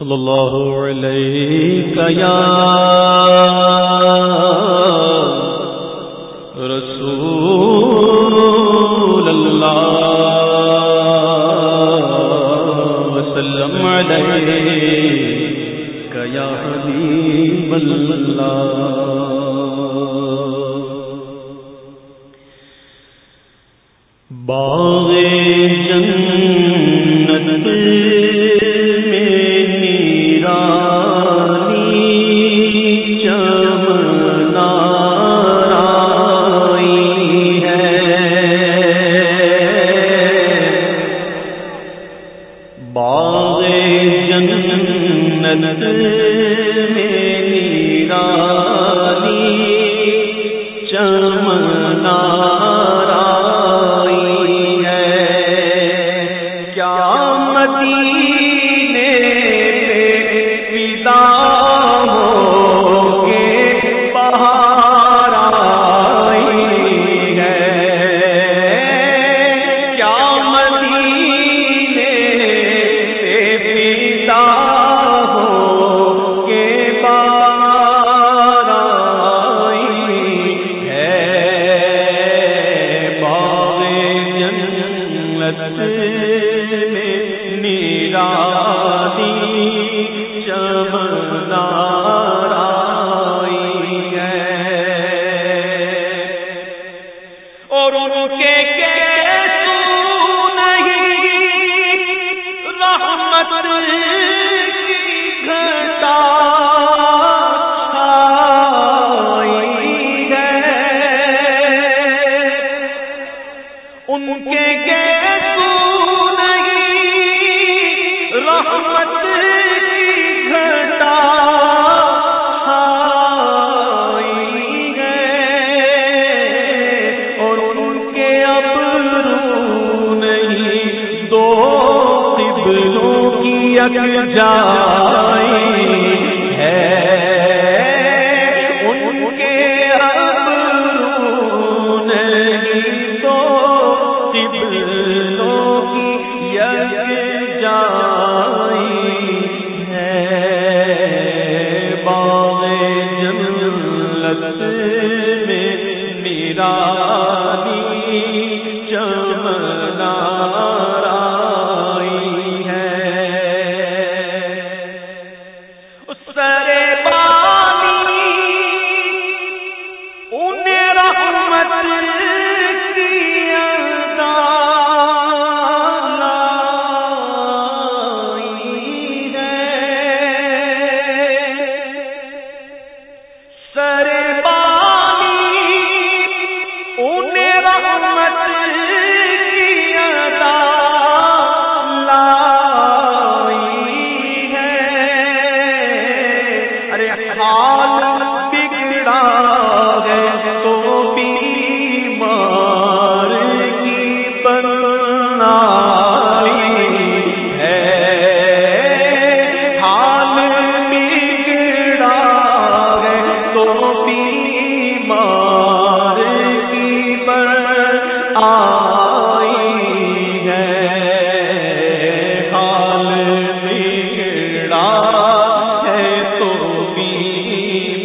صلی اللہ علیہ یا رسول اللہ وسلم علیہ یا حبیب اللہ میرا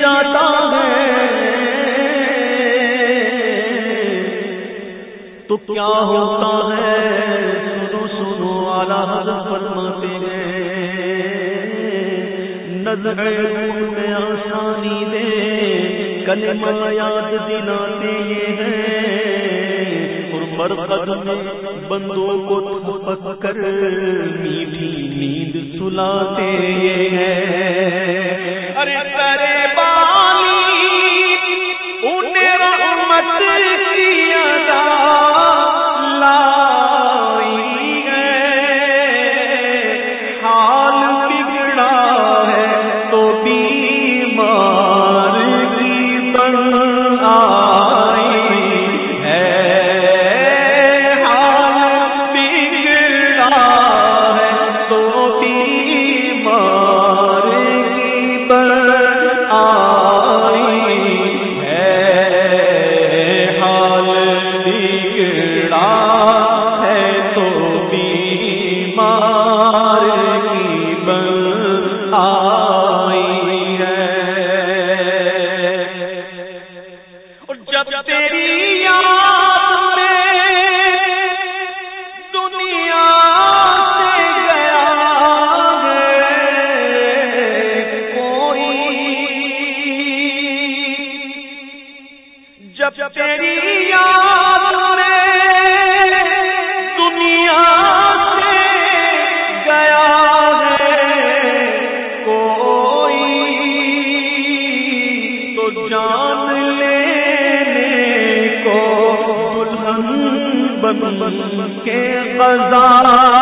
جاتا ہے۔ تو کیا ہوتا ہے؟ سنو سنو والا حضرت فرماتے ہیں۔ نظر میں آسانی دے کلمہ یاد دلاتے یہ مرغد قدم بندوں کو تھپک کر میٹھی نیند سلاتے ہیں۔ ارے کرے رحمت کی ادا جان لینے کو دلہن بن کے غزائی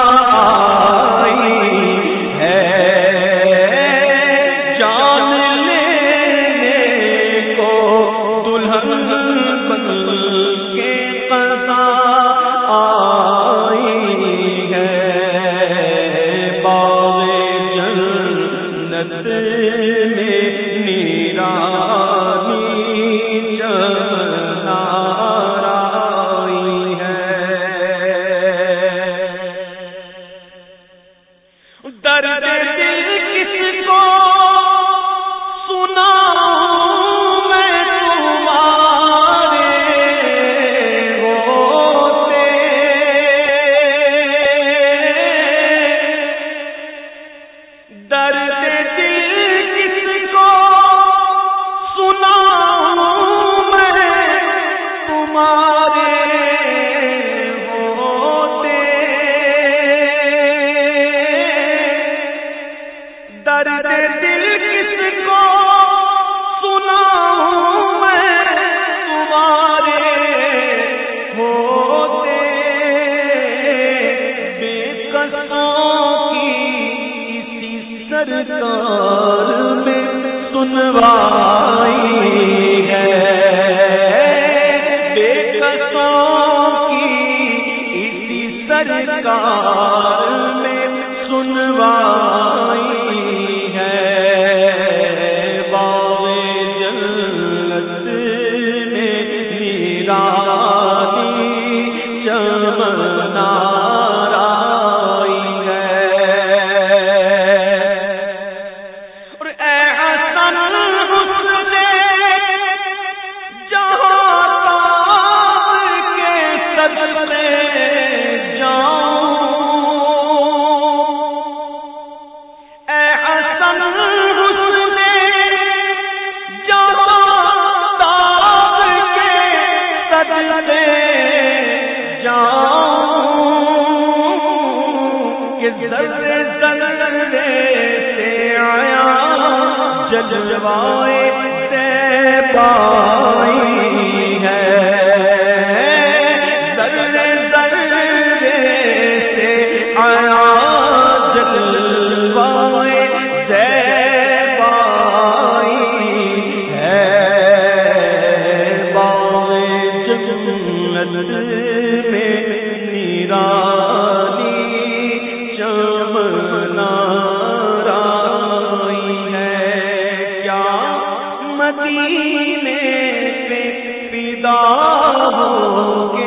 آئی مدینے پہ ہوں